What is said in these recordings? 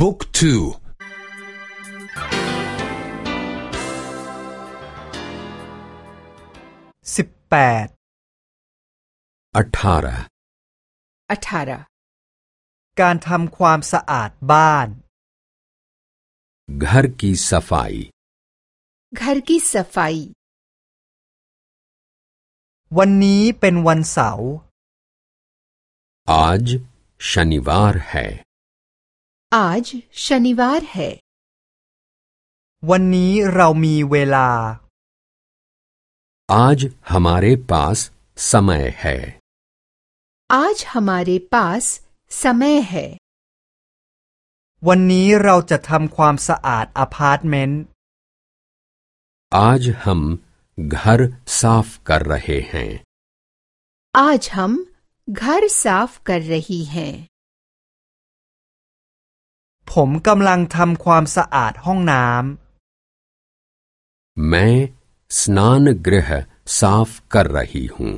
บุ๊กทูสิบแปด अठारह अठारह การทำความสะอาดบ้าน घर की सफाई घर की सफाई วันนี้เป็นวันเสาร์ आज शनिवार है आज शनिवार है วันนี้เรามีเวลา आज हमारे पास समय है आज हमारे पास समय है วันนี้เราจะทำความสะอาดอพาร์ตเมนต์ आज हम घर साफ कर रहे हैं आज हम घर साफ कर रही हैं ผมกำลังทำความสะอาดห้องน้ मैं स्नान गृह साफ कर रही हूँ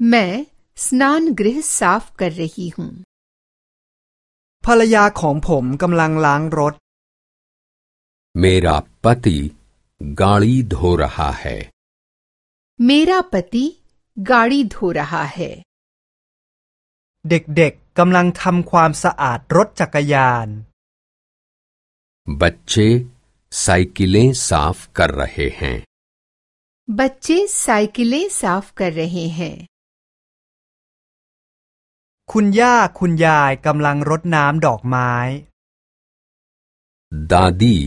मैं स्नान गृह साफ कर रही हूँ ำภรรยาของผมกำลังล้างรถ मेरा पति गाड़ी धो रहा है मेरा पति गाड़ी धो रहा है เด็กๆ กำลังทำความสะอาดรถจักรยาน बच्चे साइकिलें साफ कर रहे हैं बच्चे साइकिलें साफ कर रहे हैं คุณย่าคุณยายกำลังรดน้ำดอกไม้ दादी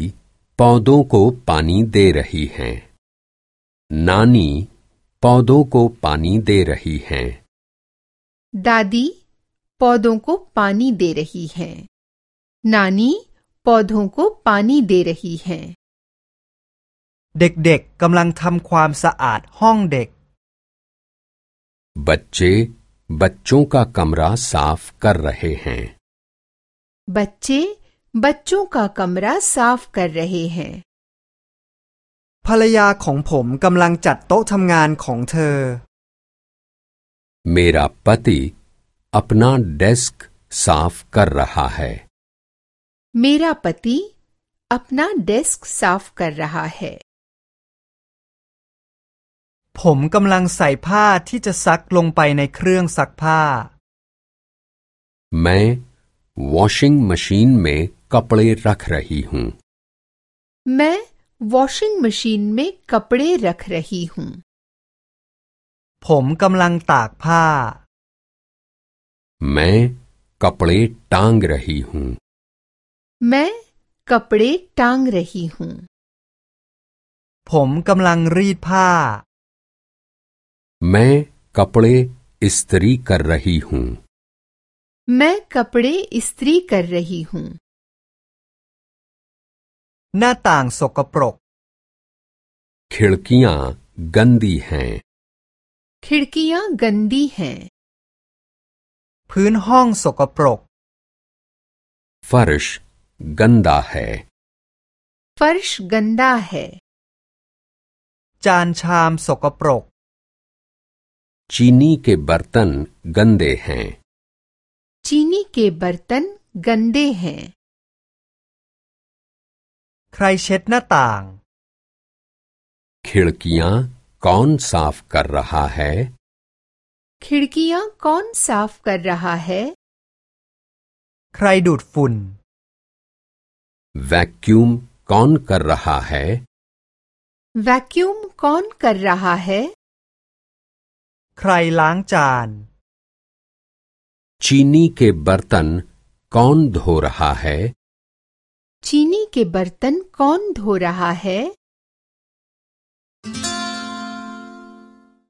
पौधों को पानी दे रही हैं नानी पौधों को पानी दे रही हैं दादी पौधों को पानी दे रही हैं नानी पौधों को पानी दे रही हैं เด็กๆกำลังทำความสะอาดห้องเด็ก बच्चे बच्चों का कमरा साफ कर रहे हैं बच्चे बच्चों का कमरा साफ कर रहे हैं ภรรยาของผมกำลังจัดโต๊ะทำงานของเธอ मेरा पति अपना डेस्क साफ कर रहा है मेरा पति अपना डेस्क साफ कर रहा है ผมกำลังใส่ผ้าที่จะซักลงไปในเครื่องซักผ้า मैं वॉशिंग मशीन में कपड़े रख रही हूँ मैं वॉशिंग मशीन में कपड़े रख रही हूँ ผมกำลังตากผ้า मैं कपड़े टांग रही हूँ मैं कपड़े टांग रही हूँ ผมกำลังรีดผ้า मैं कपड़े इस्त्री कर रही हूँ मैं कपड़े इस्त्री कर रही हूँ หน้าต่างสกปรก खिड़कियाँ गंदी हैं खिड़कियाँ गंदी हैं พื้นห้องสกปรก फर्श गंदा है फर्श गंदा है จานชามสกปรก चीनी के बर्तन गंदे हैं चीनी के बर्तन गंदे हैं ใครเช็ดหน้าต่าง खिड़कियाँ कौन साफ कर रहा है खिड़कियाँ कौन साफ कर रहा है ใครดูดฝุ่น वैक्यूम कौन कर रहा है वैक्यूम कौन कर रहा है ใครล้างจาน चीनी के बर्तन कौन धो रहा है चीनी के बर्तन कौन धो रहा है